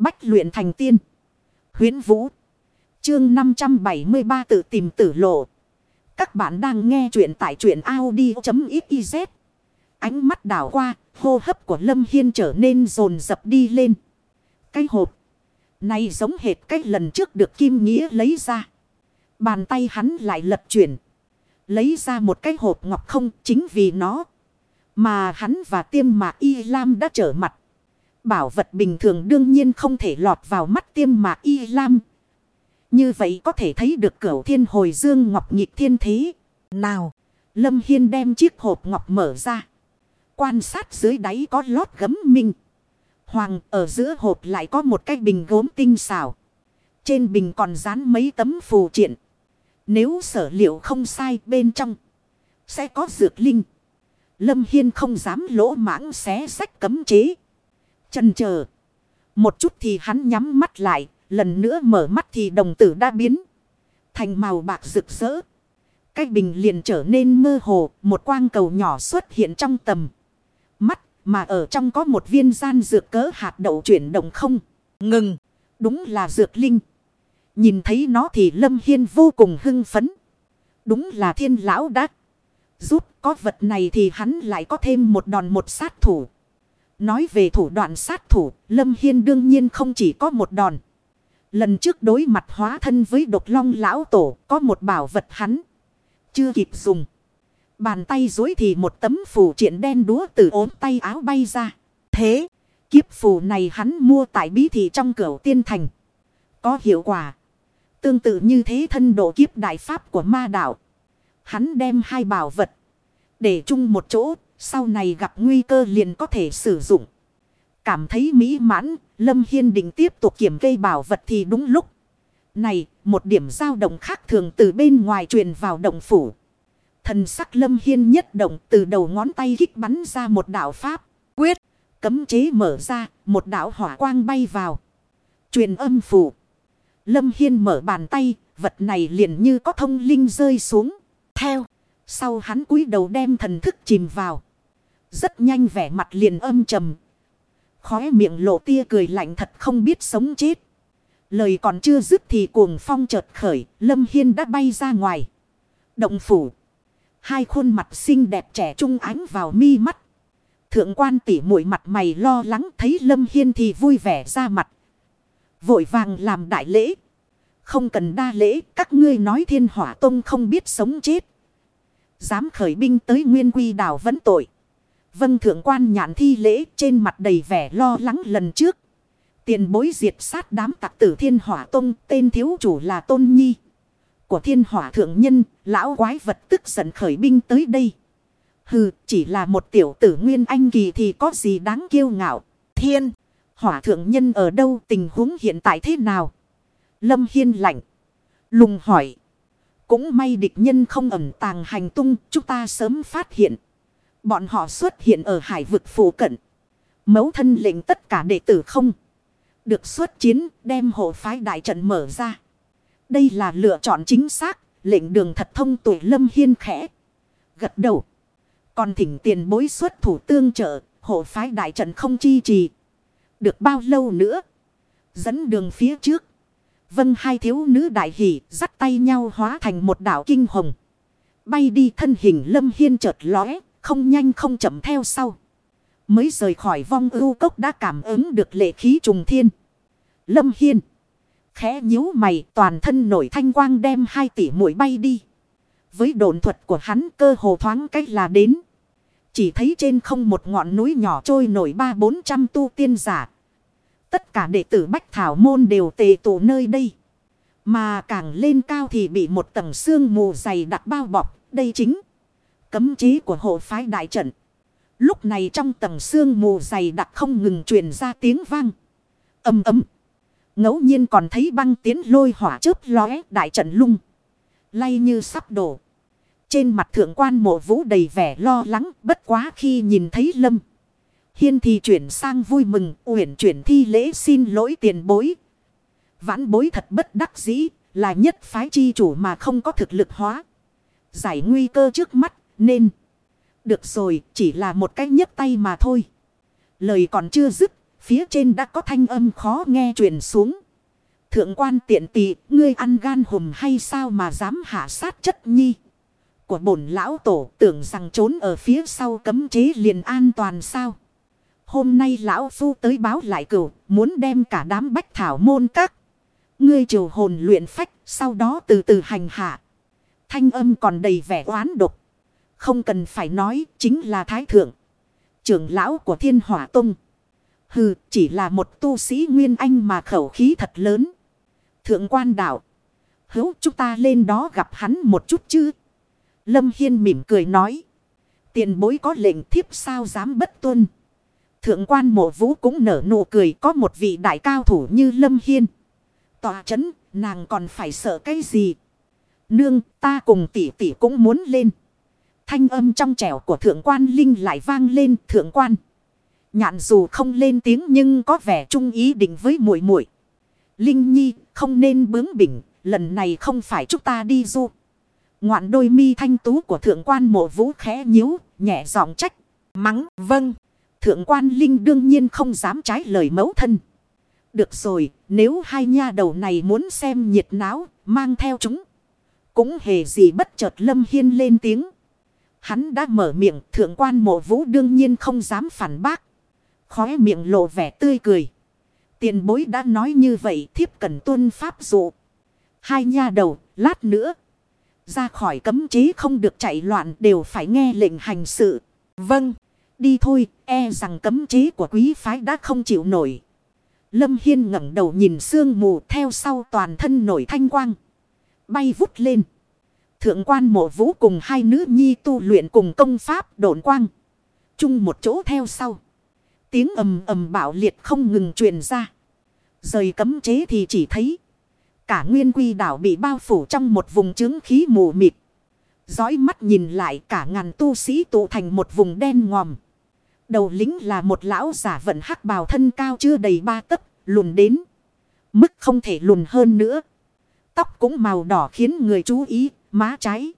Bách luyện thành tiên. Huyến Vũ. Chương 573 tự tìm tử lộ. Các bạn đang nghe truyện tại truyện Audi.xyz. Ánh mắt đảo qua, hô hấp của Lâm Hiên trở nên rồn rập đi lên. Cái hộp. Này giống hệt cách lần trước được Kim Nghĩa lấy ra. Bàn tay hắn lại lật chuyển. Lấy ra một cái hộp ngọc không chính vì nó. Mà hắn và tiêm mạc y lam đã trở mặt. Bảo vật bình thường đương nhiên không thể lọt vào mắt tiêm mà y lam. Như vậy có thể thấy được cửu thiên hồi dương ngọc nhịp thiên thế. Nào, Lâm Hiên đem chiếc hộp ngọc mở ra. Quan sát dưới đáy có lót gấm minh. Hoàng ở giữa hộp lại có một cái bình gốm tinh xảo. Trên bình còn dán mấy tấm phù triện. Nếu sở liệu không sai bên trong. Sẽ có dược linh. Lâm Hiên không dám lỗ mãng xé sách cấm chế chần chờ. Một chút thì hắn nhắm mắt lại. Lần nữa mở mắt thì đồng tử đã biến. Thành màu bạc rực rỡ. Cái bình liền trở nên mơ hồ. Một quang cầu nhỏ xuất hiện trong tầm. Mắt, mà ở trong có một viên gian dược cỡ hạt đậu chuyển động không. Ngừng. Đúng là dược linh. Nhìn thấy nó thì Lâm Hiên vô cùng hưng phấn. Đúng là thiên lão đắc. Giúp có vật này thì hắn lại có thêm một đòn một sát thủ. Nói về thủ đoạn sát thủ, Lâm Hiên đương nhiên không chỉ có một đòn. Lần trước đối mặt hóa thân với độc long lão tổ, có một bảo vật hắn. Chưa kịp dùng. Bàn tay dối thì một tấm phù triện đen đúa từ ốm tay áo bay ra. Thế, kiếp phù này hắn mua tại bí thị trong cửa tiên thành. Có hiệu quả. Tương tự như thế thân độ kiếp đại pháp của ma đạo. Hắn đem hai bảo vật. Để chung một chỗ. Sau này gặp nguy cơ liền có thể sử dụng. Cảm thấy mỹ mãn. Lâm Hiên định tiếp tục kiểm cây bảo vật thì đúng lúc. Này, một điểm dao động khác thường từ bên ngoài truyền vào động phủ. Thần sắc Lâm Hiên nhất động từ đầu ngón tay kích bắn ra một đạo pháp. Quyết, cấm chế mở ra, một đạo hỏa quang bay vào. Truyền âm phủ. Lâm Hiên mở bàn tay, vật này liền như có thông linh rơi xuống. Theo, sau hắn cúi đầu đem thần thức chìm vào. Rất nhanh vẻ mặt liền âm trầm. Khóe miệng lộ tia cười lạnh thật không biết sống chết. Lời còn chưa dứt thì cuồng phong chợt khởi, Lâm Hiên đã bay ra ngoài. Động phủ. Hai khuôn mặt xinh đẹp trẻ trung ánh vào mi mắt. Thượng quan tỉ mũi mặt mày lo lắng thấy Lâm Hiên thì vui vẻ ra mặt. Vội vàng làm đại lễ. Không cần đa lễ, các ngươi nói thiên hỏa tông không biết sống chết. Dám khởi binh tới nguyên quy đảo vẫn tội. Vâng thượng quan nhạn thi lễ trên mặt đầy vẻ lo lắng lần trước. Tiền bối diệt sát đám tặc tử thiên hỏa tông tên thiếu chủ là Tôn Nhi. Của thiên hỏa thượng nhân, lão quái vật tức giận khởi binh tới đây. Hừ, chỉ là một tiểu tử nguyên anh kỳ thì có gì đáng kiêu ngạo. Thiên! Hỏa thượng nhân ở đâu tình huống hiện tại thế nào? Lâm Hiên lạnh. Lùng hỏi. Cũng may địch nhân không ẩn tàng hành tung. Chúng ta sớm phát hiện. Bọn họ xuất hiện ở hải vực phủ cận. Mấu thân lệnh tất cả đệ tử không. Được xuất chiến đem hộ phái đại trận mở ra. Đây là lựa chọn chính xác. Lệnh đường thật thông tuổi Lâm Hiên khẽ. Gật đầu. Còn thỉnh tiền bối xuất thủ tương trợ. Hộ phái đại trận không chi trì. Được bao lâu nữa? Dẫn đường phía trước. Vân hai thiếu nữ đại hỷ dắt tay nhau hóa thành một đảo kinh hồng. Bay đi thân hình lâm hiên chợt lóe, không nhanh không chậm theo sau. Mới rời khỏi vong ưu cốc đã cảm ứng được lệ khí trùng thiên. Lâm hiên. Khẽ nhíu mày, toàn thân nổi thanh quang đem hai tỷ mũi bay đi. Với độn thuật của hắn cơ hồ thoáng cách là đến. Chỉ thấy trên không một ngọn núi nhỏ trôi nổi ba bốn trăm tu tiên giả. Tất cả đệ tử Bách Thảo Môn đều tề tụ nơi đây. Mà càng lên cao thì bị một tầng xương mù dày đặc bao bọc. Đây chính. Cấm chế của hộ phái đại trận. Lúc này trong tầng xương mù dày đặc không ngừng truyền ra tiếng vang. Âm ấm. ngẫu nhiên còn thấy băng tiến lôi hỏa chớp lóe đại trận lung. Lay như sắp đổ. Trên mặt thượng quan mộ vũ đầy vẻ lo lắng bất quá khi nhìn thấy lâm. Hiên thì chuyển sang vui mừng, uyển chuyển thi lễ xin lỗi tiền bối. Vãn bối thật bất đắc dĩ, là nhất phái chi chủ mà không có thực lực hóa. Giải nguy cơ trước mắt, nên. Được rồi, chỉ là một cái nhấc tay mà thôi. Lời còn chưa dứt, phía trên đã có thanh âm khó nghe truyền xuống. Thượng quan tiện tỳ ngươi ăn gan hùm hay sao mà dám hạ sát chất nhi. Của bổn lão tổ tưởng rằng trốn ở phía sau cấm chế liền an toàn sao. Hôm nay lão phu tới báo lại cửu, muốn đem cả đám bách thảo môn các. Ngươi triều hồn luyện phách, sau đó từ từ hành hạ. Thanh âm còn đầy vẻ oán độc. Không cần phải nói, chính là Thái Thượng. Trưởng lão của thiên hỏa tông. Hừ, chỉ là một tu sĩ nguyên anh mà khẩu khí thật lớn. Thượng quan đạo. Hữu chúng ta lên đó gặp hắn một chút chứ. Lâm Hiên mỉm cười nói. Tiền bối có lệnh thiếp sao dám bất tuân. Thượng quan mộ vũ cũng nở nụ cười có một vị đại cao thủ như Lâm Hiên. Tòa chấn, nàng còn phải sợ cái gì? Nương, ta cùng tỷ tỷ cũng muốn lên. Thanh âm trong trẻo của thượng quan Linh lại vang lên thượng quan. Nhạn dù không lên tiếng nhưng có vẻ trung ý định với muội muội Linh Nhi không nên bướng bỉnh, lần này không phải chúng ta đi du. Ngoạn đôi mi thanh tú của thượng quan mộ vũ khẽ nhíu, nhẹ giọng trách. Mắng, vâng. Thượng quan Linh đương nhiên không dám trái lời mẫu thân. Được rồi, nếu hai nha đầu này muốn xem nhiệt náo, mang theo chúng. Cũng hề gì bất chợt Lâm Hiên lên tiếng. Hắn đã mở miệng, thượng quan mộ vũ đương nhiên không dám phản bác. Khóe miệng lộ vẻ tươi cười. Tiền bối đã nói như vậy thiếp cần tuân pháp dụ. Hai nha đầu, lát nữa. Ra khỏi cấm chế không được chạy loạn đều phải nghe lệnh hành sự. Vâng, đi thôi, e rằng cấm chế của quý phái đã không chịu nổi. Lâm Hiên ngẩng đầu nhìn sương mù theo sau toàn thân nổi thanh quang. Bay vút lên. Thượng quan mộ vũ cùng hai nữ nhi tu luyện cùng công pháp độn quang. Chung một chỗ theo sau. Tiếng ầm ầm bạo liệt không ngừng truyền ra. Rời cấm chế thì chỉ thấy. Cả nguyên quy đảo bị bao phủ trong một vùng chứng khí mù mịt. Dõi mắt nhìn lại cả ngàn tu sĩ tụ thành một vùng đen ngòm. Đầu lính là một lão giả vận hắc bào thân cao chưa đầy ba tấc, lùn đến. Mức không thể lùn hơn nữa. Tóc cũng màu đỏ khiến người chú ý, má trái.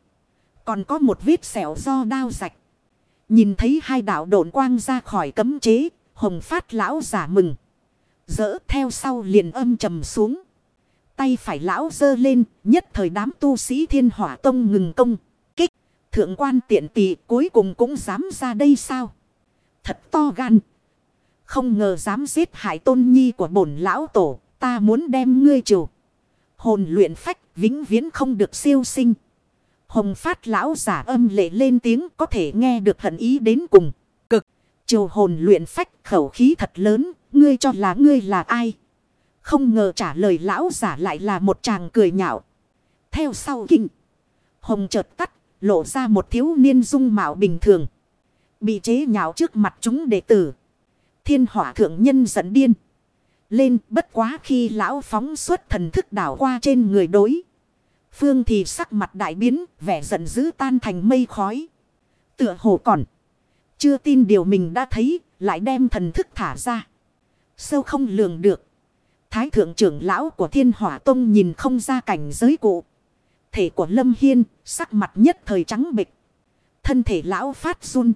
Còn có một vết sẹo do đao rạch. Nhìn thấy hai đạo độn quang ra khỏi cấm chế, hồng phát lão giả mừng. Dỡ theo sau liền âm trầm xuống. Tay phải lão dơ lên, nhất thời đám tu sĩ thiên hỏa tông ngừng công. Kích, thượng quan tiện tỷ cuối cùng cũng dám ra đây sao? Thật to gan. Không ngờ dám giết hại tôn nhi của bổn lão tổ, ta muốn đem ngươi trừ. Hồn luyện phách vĩnh viễn không được siêu sinh. Hồng phát lão giả âm lệ lên tiếng có thể nghe được hận ý đến cùng. Cực, triều hồn luyện phách khẩu khí thật lớn, ngươi cho là ngươi là ai? Không ngờ trả lời lão giả lại là một chàng cười nhạo. Theo sau kinh. Hồng chợt tắt, lộ ra một thiếu niên dung mạo bình thường. Bị chế nhạo trước mặt chúng đệ tử. Thiên hỏa thượng nhân giận điên. Lên bất quá khi lão phóng xuất thần thức đảo qua trên người đối. Phương thì sắc mặt đại biến, vẻ giận dữ tan thành mây khói. Tựa hồ còn. Chưa tin điều mình đã thấy, lại đem thần thức thả ra. Sâu không lường được. Thái thượng trưởng lão của thiên hỏa tông nhìn không ra cảnh giới cụ. Thể của Lâm Hiên, sắc mặt nhất thời trắng bịch. Thân thể lão phát run.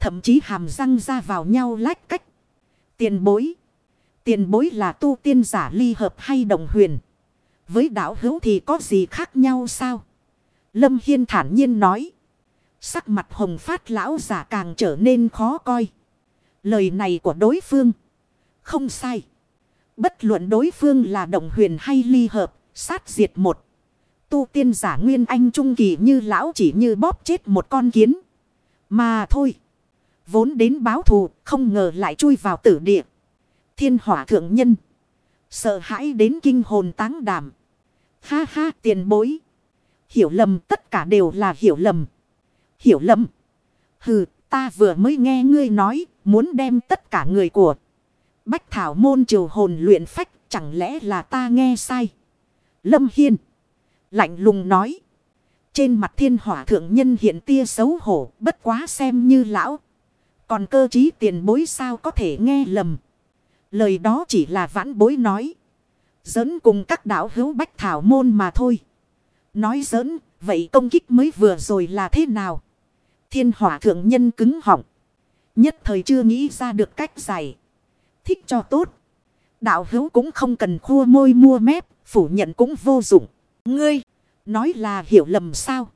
Thậm chí hàm răng ra vào nhau lách cách. Tiền bối. Tiền bối là tu tiên giả ly hợp hay đồng huyền. Với đạo hữu thì có gì khác nhau sao? Lâm Hiên thản nhiên nói. Sắc mặt hồng phát lão giả càng trở nên khó coi. Lời này của đối phương. Không sai. Bất luận đối phương là động huyền hay ly hợp, sát diệt một. Tu tiên giả nguyên anh trung kỳ như lão chỉ như bóp chết một con kiến. Mà thôi. Vốn đến báo thù, không ngờ lại chui vào tử địa. Thiên hỏa thượng nhân. Sợ hãi đến kinh hồn táng đảm. Ha ha, tiền bối. Hiểu lầm, tất cả đều là hiểu lầm. Hiểu lầm. Hừ, ta vừa mới nghe ngươi nói, muốn đem tất cả người của. Bách thảo môn triều hồn luyện phách, chẳng lẽ là ta nghe sai. Lâm Hiên. Lạnh lùng nói. Trên mặt thiên hỏa thượng nhân hiện tia xấu hổ, bất quá xem như lão. Còn cơ trí tiền bối sao có thể nghe lầm. Lời đó chỉ là vãn bối nói. Giỡn cùng các đạo hữu bách thảo môn mà thôi. Nói giỡn, vậy công kích mới vừa rồi là thế nào? Thiên hỏa thượng nhân cứng họng. Nhất thời chưa nghĩ ra được cách giải thích cho tốt. Đạo hữu cũng không cần khua môi mua mép, phủ nhận cũng vô dụng. Ngươi, nói là hiểu lầm sao?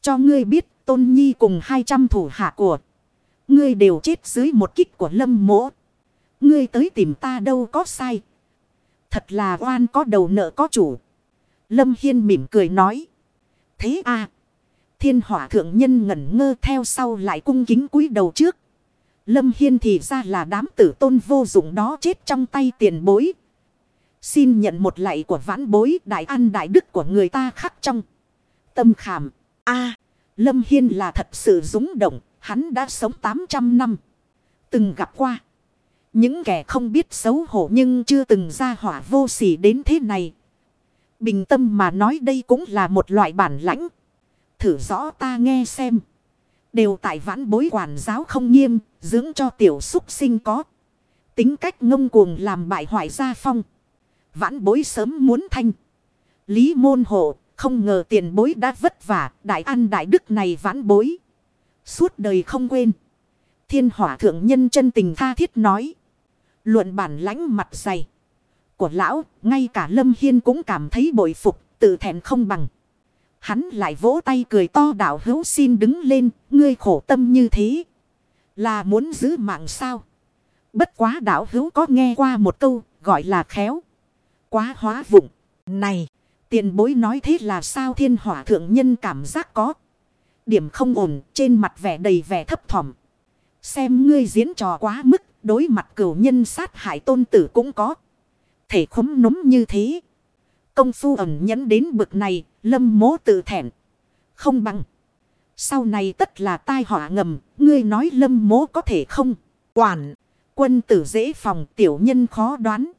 Cho ngươi biết tôn nhi cùng 200 thủ hạ của. Ngươi đều chết dưới một kích của lâm mỗ. Ngươi tới tìm ta đâu có sai. Thật là oan có đầu nợ có chủ. Lâm Hiên mỉm cười nói. Thế à. Thiên hỏa thượng nhân ngẩn ngơ theo sau lại cung kính cúi đầu trước. Lâm Hiên thì ra là đám tử tôn vô dụng đó chết trong tay tiền bối. Xin nhận một lạy của vãn bối, đại an đại đức của người ta khắc trong. Tâm khảm. a, Lâm Hiên là thật sự dũng động. Hắn đã sống 800 năm. Từng gặp qua. Những kẻ không biết xấu hổ nhưng chưa từng ra hỏa vô sỉ đến thế này. Bình tâm mà nói đây cũng là một loại bản lãnh. Thử rõ ta nghe xem. Đều tại vãn bối quản giáo không nghiêm, dưỡng cho tiểu xúc sinh có. Tính cách ngông cuồng làm bại hoại gia phong. Vãn bối sớm muốn thanh. Lý môn hộ, không ngờ tiền bối đã vất vả, đại an đại đức này vãn bối. Suốt đời không quên. Thiên hỏa thượng nhân chân tình tha thiết nói. Luận bản lãnh mặt dày. Của lão, ngay cả Lâm Hiên cũng cảm thấy bội phục, tự thẹn không bằng. Hắn lại vỗ tay cười to đạo hữu xin đứng lên, ngươi khổ tâm như thế. Là muốn giữ mạng sao? Bất quá đạo hữu có nghe qua một câu, gọi là khéo. Quá hóa vụng. Này, tiền bối nói thế là sao thiên hỏa thượng nhân cảm giác có. Điểm không ổn, trên mặt vẻ đầy vẻ thấp thỏm. Xem ngươi diễn trò quá mức, đối mặt cửu nhân sát hại tôn tử cũng có. Thể khống núm như thế. Công phu ẩn nhẫn đến bực này, lâm mố tự thẹn. Không bằng. Sau này tất là tai họa ngầm, ngươi nói lâm mố có thể không? Quản, quân tử dễ phòng tiểu nhân khó đoán.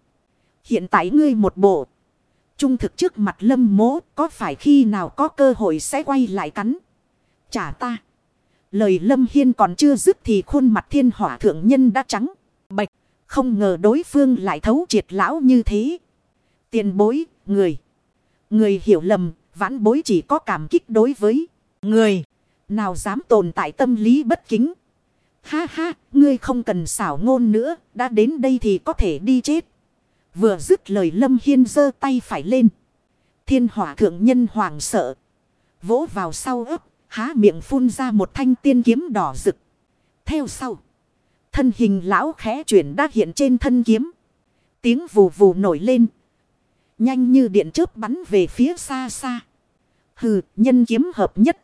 Hiện tại ngươi một bộ. Trung thực trước mặt lâm mố có phải khi nào có cơ hội sẽ quay lại cắn. Trả ta. Lời lâm hiên còn chưa dứt thì khuôn mặt thiên hỏa thượng nhân đã trắng. Bạch. Không ngờ đối phương lại thấu triệt lão như thế. Tiền bối, người. Người hiểu lầm, vãn bối chỉ có cảm kích đối với người. Nào dám tồn tại tâm lý bất kính. Ha ha, ngươi không cần xảo ngôn nữa, đã đến đây thì có thể đi chết. Vừa dứt lời Lâm Hiên giơ tay phải lên. Thiên hỏa thượng nhân hoàng sợ. Vỗ vào sau ấp, há miệng phun ra một thanh tiên kiếm đỏ rực. Theo sau. Thân hình lão khẽ chuyển đã hiện trên thân kiếm. Tiếng vù vù nổi lên. Nhanh như điện chớp bắn về phía xa xa. Hừ, nhân kiếm hợp nhất.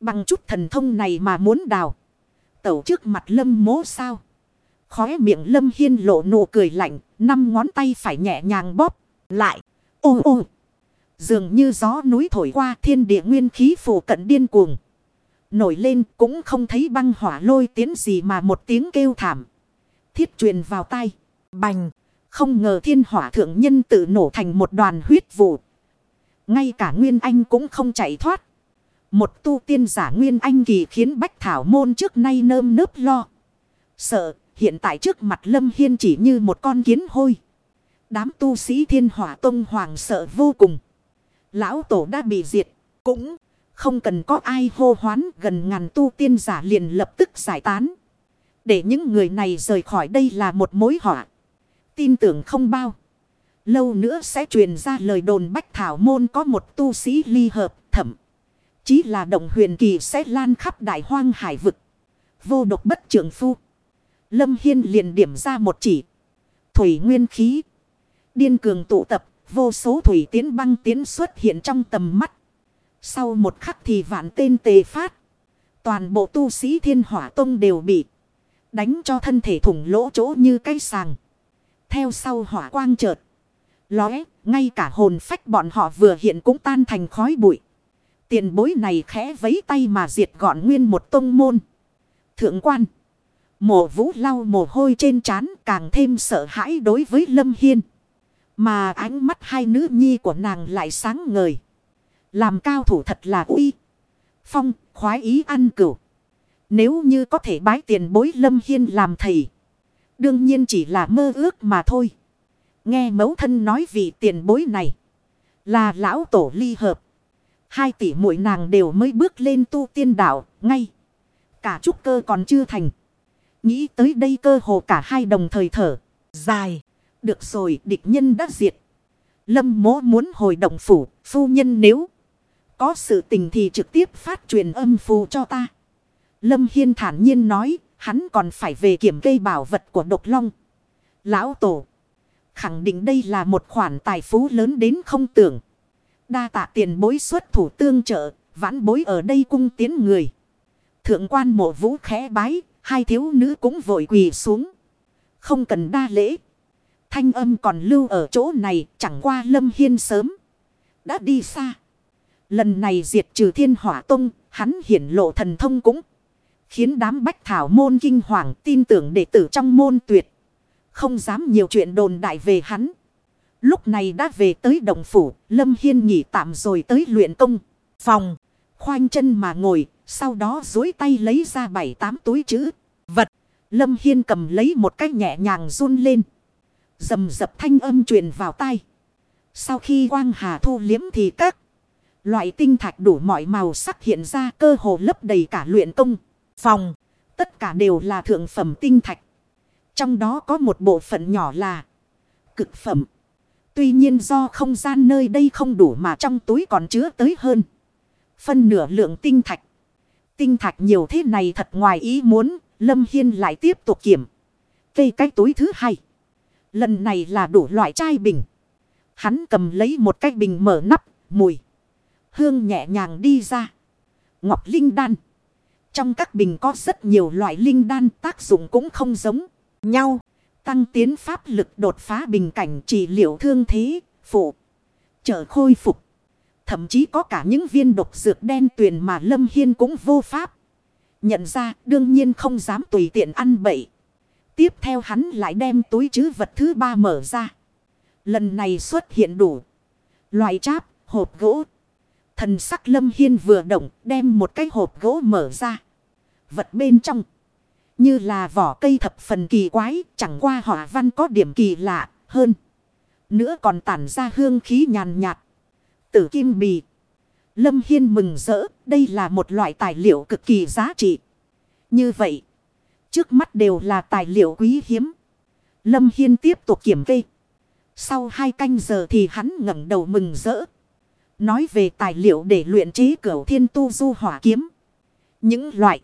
Bằng chút thần thông này mà muốn đào. Tẩu trước mặt lâm mố sao. Khóe miệng lâm hiên lộ nụ cười lạnh. Năm ngón tay phải nhẹ nhàng bóp. Lại. Ô ô. Dường như gió núi thổi qua thiên địa nguyên khí phủ cận điên cuồng. Nổi lên cũng không thấy băng hỏa lôi tiến gì mà một tiếng kêu thảm. Thiết truyền vào tay. Bành. Không ngờ thiên hỏa thượng nhân tự nổ thành một đoàn huyết vụ. Ngay cả Nguyên Anh cũng không chạy thoát. Một tu tiên giả Nguyên Anh kỳ khiến Bách Thảo Môn trước nay nơm nớp lo. Sợ, hiện tại trước mặt Lâm Hiên chỉ như một con kiến hôi. Đám tu sĩ thiên hỏa tông hoàng sợ vô cùng. Lão tổ đã bị diệt, cũng không cần có ai hô hoán gần ngàn tu tiên giả liền lập tức giải tán. Để những người này rời khỏi đây là một mối họa. Tin tưởng không bao. Lâu nữa sẽ truyền ra lời đồn Bách Thảo Môn có một tu sĩ ly hợp thẩm. Chí là động huyền kỳ sẽ lan khắp đại hoang hải vực. Vô độc bất trưởng phu. Lâm Hiên liền điểm ra một chỉ. Thủy nguyên khí. Điên cường tụ tập. Vô số thủy tiến băng tiến xuất hiện trong tầm mắt. Sau một khắc thì vạn tên tề phát. Toàn bộ tu sĩ thiên hỏa tông đều bị. Đánh cho thân thể thủng lỗ chỗ như cây sàng. Theo sau hỏa quang chợt. Lóe, ngay cả hồn phách bọn họ vừa hiện cũng tan thành khói bụi. Tiền bối này khẽ vấy tay mà diệt gọn nguyên một tông môn. Thượng quan. Mộ vũ lau mồ hôi trên trán càng thêm sợ hãi đối với Lâm Hiên. Mà ánh mắt hai nữ nhi của nàng lại sáng ngời. Làm cao thủ thật là uy. Phong, khoái ý ăn cửu. Nếu như có thể bái tiền bối Lâm Hiên làm thầy. Đương nhiên chỉ là mơ ước mà thôi. Nghe mẫu thân nói vì tiền bối này. Là lão tổ ly hợp. Hai tỷ muội nàng đều mới bước lên tu tiên đạo. Ngay. Cả trúc cơ còn chưa thành. Nghĩ tới đây cơ hồ cả hai đồng thời thở. dài. Được rồi, địch nhân đã diệt. Lâm mố muốn hồi động phủ, phu nhân nếu có sự tình thì trực tiếp phát truyền âm phù cho ta. Lâm Hiên thản nhiên nói, hắn còn phải về kiểm cây bảo vật của độc long. Lão Tổ khẳng định đây là một khoản tài phú lớn đến không tưởng. Đa tạ tiền bối xuất thủ tương trợ, vãn bối ở đây cung tiến người. Thượng quan mộ vũ khẽ bái, hai thiếu nữ cũng vội quỳ xuống. Không cần đa lễ. Thanh âm còn lưu ở chỗ này, chẳng qua lâm hiên sớm. Đã đi xa. Lần này diệt trừ thiên hỏa tông, hắn hiển lộ thần thông cũng. Khiến đám bách thảo môn kinh hoàng tin tưởng đệ tử trong môn tuyệt. Không dám nhiều chuyện đồn đại về hắn. Lúc này đã về tới đồng phủ, Lâm Hiên nghỉ tạm rồi tới luyện công. Phòng, khoanh chân mà ngồi, sau đó dối tay lấy ra bảy tám túi chữ. Vật, Lâm Hiên cầm lấy một cái nhẹ nhàng run lên. Dầm dập thanh âm truyền vào tay. Sau khi quang hà thu liếm thì các loại tinh thạch đủ mọi màu sắc hiện ra cơ hồ lấp đầy cả luyện công. Phòng, tất cả đều là thượng phẩm tinh thạch. Trong đó có một bộ phận nhỏ là cực phẩm. Tuy nhiên do không gian nơi đây không đủ mà trong túi còn chứa tới hơn. Phân nửa lượng tinh thạch. Tinh thạch nhiều thế này thật ngoài ý muốn. Lâm Hiên lại tiếp tục kiểm. Cây cái túi thứ hai. Lần này là đủ loại chai bình. Hắn cầm lấy một cái bình mở nắp. Mùi. Hương nhẹ nhàng đi ra. Ngọc Linh Đan. Trong các bình có rất nhiều loại linh đan tác dụng cũng không giống nhau. Tăng tiến pháp lực đột phá bình cảnh trị liệu thương thế, phụ, trợ khôi phục. Thậm chí có cả những viên độc dược đen tuyền mà Lâm Hiên cũng vô pháp. Nhận ra đương nhiên không dám tùy tiện ăn bậy. Tiếp theo hắn lại đem túi chứ vật thứ ba mở ra. Lần này xuất hiện đủ. Loại cháp, hộp gỗ. Thần sắc Lâm Hiên vừa động đem một cái hộp gỗ mở ra. Vật bên trong. Như là vỏ cây thập phần kỳ quái, chẳng qua họa văn có điểm kỳ lạ hơn. Nữa còn tản ra hương khí nhàn nhạt. Tử kim bì. Lâm Hiên mừng rỡ, đây là một loại tài liệu cực kỳ giá trị. Như vậy, trước mắt đều là tài liệu quý hiếm. Lâm Hiên tiếp tục kiểm kê. Sau hai canh giờ thì hắn ngẩng đầu mừng rỡ. Nói về tài liệu để luyện chế cửu thiên tu du hỏa kiếm. Những loại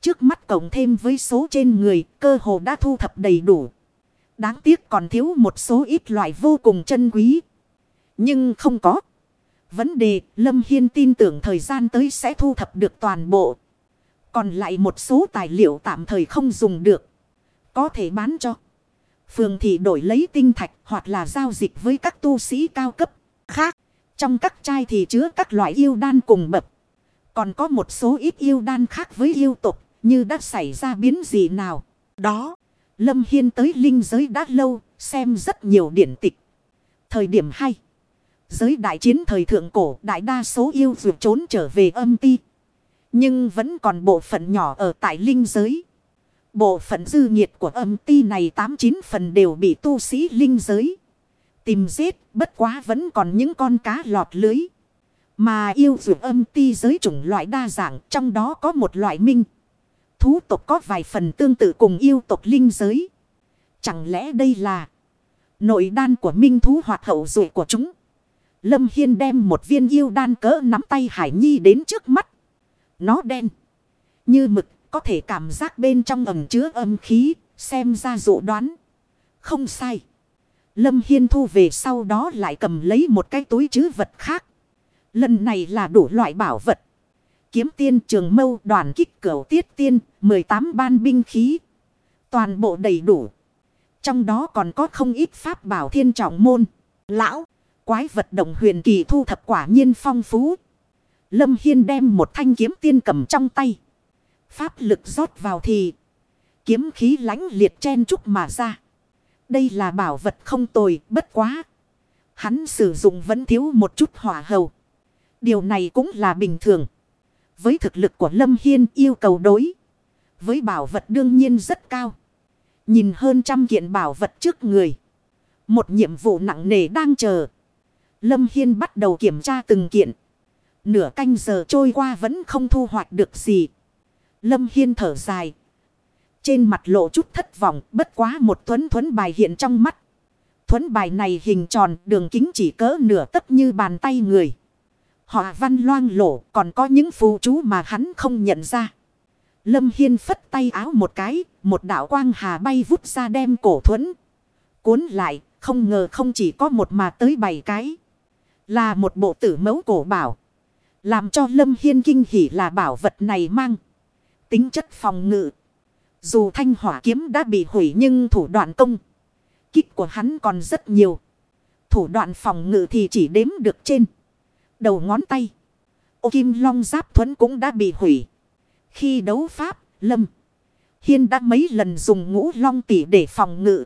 Trước mắt cộng thêm với số trên người, cơ hồ đã thu thập đầy đủ. Đáng tiếc còn thiếu một số ít loại vô cùng chân quý. Nhưng không có. Vấn đề, Lâm Hiên tin tưởng thời gian tới sẽ thu thập được toàn bộ. Còn lại một số tài liệu tạm thời không dùng được. Có thể bán cho. Phường thì đổi lấy tinh thạch hoặc là giao dịch với các tu sĩ cao cấp khác. Trong các chai thì chứa các loại yêu đan cùng bập. Còn có một số ít yêu đan khác với yêu tục như đã xảy ra biến gì nào. Đó, Lâm Hiên tới linh giới đã lâu, xem rất nhiều điển tịch. Thời điểm hay. Giới đại chiến thời thượng cổ đại đa số yêu vượt trốn trở về âm ti. Nhưng vẫn còn bộ phận nhỏ ở tại linh giới. Bộ phận dư nhiệt của âm ti này 89 phần đều bị tu sĩ linh giới. Tìm giết, bất quá vẫn còn những con cá lọt lưới. Mà yêu dù âm ti giới chủng loại đa dạng, trong đó có một loại minh thú tộc có vài phần tương tự cùng yêu tộc linh giới. Chẳng lẽ đây là nội đan của minh thú hoặc hậu duệ của chúng? Lâm Hiên đem một viên yêu đan cỡ nắm tay Hải Nhi đến trước mắt. Nó đen. Như mực có thể cảm giác bên trong ẩm chứa âm khí. Xem ra dụ đoán. Không sai. Lâm Hiên thu về sau đó lại cầm lấy một cái túi chứ vật khác. Lần này là đủ loại bảo vật kiếm tiên trường mâu đoàn kích cửu tiết tiên, 18 ban binh khí. Toàn bộ đầy đủ. Trong đó còn có không ít pháp bảo thiên trọng môn. Lão, quái vật động huyền kỳ thu thập quả nhiên phong phú. Lâm Hiên đem một thanh kiếm tiên cầm trong tay. Pháp lực rót vào thì. Kiếm khí lánh liệt chen trúc mà ra. Đây là bảo vật không tồi, bất quá. Hắn sử dụng vẫn thiếu một chút hỏa hầu. Điều này cũng là bình thường. Với thực lực của Lâm Hiên yêu cầu đối. Với bảo vật đương nhiên rất cao. Nhìn hơn trăm kiện bảo vật trước người. Một nhiệm vụ nặng nề đang chờ. Lâm Hiên bắt đầu kiểm tra từng kiện. Nửa canh giờ trôi qua vẫn không thu hoạch được gì. Lâm Hiên thở dài. Trên mặt lộ chút thất vọng bất quá một thuấn thuấn bài hiện trong mắt. Thuấn bài này hình tròn đường kính chỉ cỡ nửa tấc như bàn tay người. Họ văn loang lổ còn có những phù chú mà hắn không nhận ra. Lâm Hiên phất tay áo một cái, một đạo quang hà bay vút ra đem cổ thuẫn. Cuốn lại, không ngờ không chỉ có một mà tới bảy cái. Là một bộ tử mẫu cổ bảo. Làm cho Lâm Hiên kinh hỉ là bảo vật này mang. Tính chất phòng ngự. Dù thanh hỏa kiếm đã bị hủy nhưng thủ đoạn công. Kích của hắn còn rất nhiều. Thủ đoạn phòng ngự thì chỉ đếm được trên. Đầu ngón tay. Ô kim long giáp thuẫn cũng đã bị hủy. Khi đấu pháp, Lâm. Hiên đã mấy lần dùng ngũ long tỷ để phòng ngự.